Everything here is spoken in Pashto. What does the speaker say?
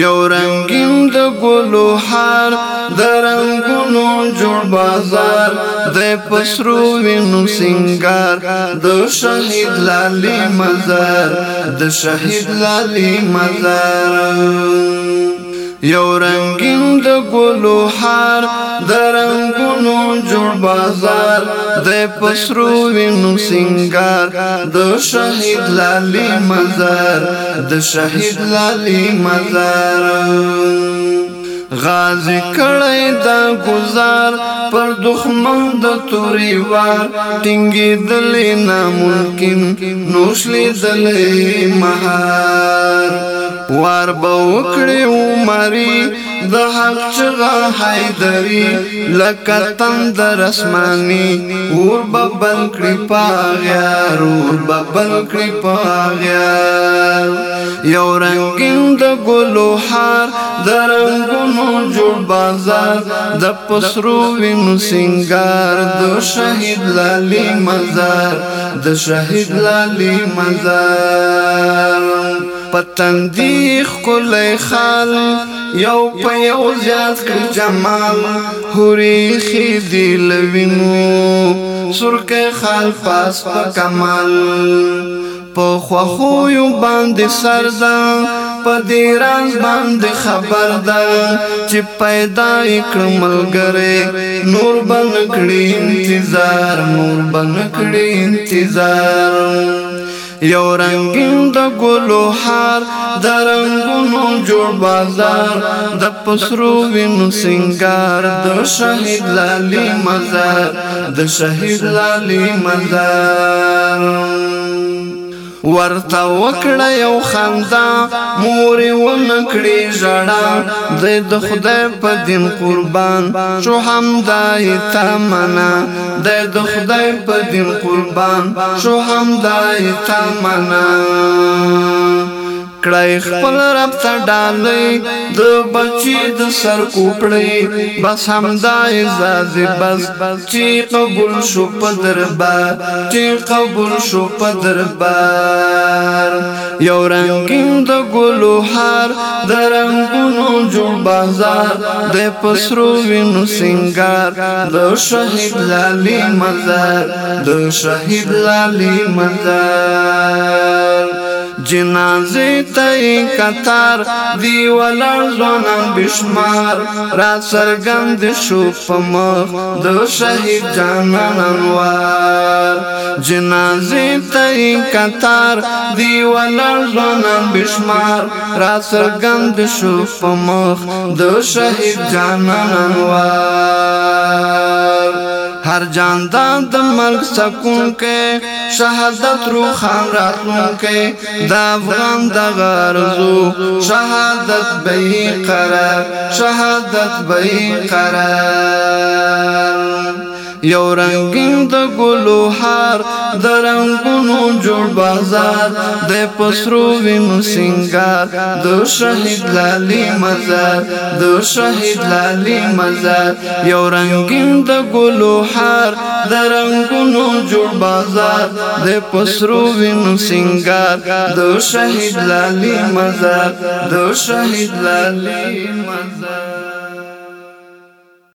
یو رنگین د ګلو هار د رنگونو جوړ بازار د پسرو وینو سنگار د شهید لالی مزار د شهید لالی مزار یو رنگین د ګلو هار د رنگ وینو جوړ بازار د پسرو وینو سنگار د شهید لالی مزار د شهید لالی مزار غازی کړی دا گزار پر دښمن د توري وار ټینګې دلې ناممکن نوښلې دلې مهار وار به وکړي عمرې د حق چغه حیدری لکه تندر اسماني ور به بل کړی پاغیار ور به بل کړی پاغیار یو رنگین د ګلو هار د رنگونو جوړ بازار د پسرو وینو سنگار د شهید لالی مزار د شهید لالی مزار پتندی خلی خال یو په یو زیات کړ جمال هوري خېدی لوینو سرکه خال پاس په کمال په خو یو باندې سرزان په دې راز باندې خبر ده چې پیدا کړم ملګری نور بن کړی انتظار نور بن کړی انتظار یو رنگین د ګلو هار د رنگونو جوړ بازار د پسرو وینو سنگار د شهید لالی مزار د شهید لالی مزار ورته وکړه یو خندا مور و نکړي ژړا د خدای په دین قربان شو حمدای تمنا د خدای په دین قربان شو حمدای تمنا کړی خپل رب ته ډالې د بچی د سر کوپړې بس همدا عزاز بس چې قبول شو په دربار چې قبول شو په دربار یو رنگین د ګلو هار د رنگونو جوړ بازار د پسرو وینو سنگار د شهید لالی مزار د شهید لالی مزار جنازه ته قطار دی ولر ځوانان بشمار را سرګند شو په مخ د شهید جانان انوار جنازه ته قطار دی ولر ځوانان بشمار را سرګند شو په مخ د شهید جانان انوار هر جاندان د ملک سکون کې شهادت روخان راتلون کې د افغان د غرزو شهادت به قرار شهادت به قرار یو رنگین د ګلو هار د رنگونو جوړ بازار د پسرو وینو سنگار د شهید لالی مزار د شهید لالی مزار یو رنگین د ګلو هار د رنگونو جوړ بازار د پسرو وینو سنگار د شهید لالی مزار د شهید لالی مزار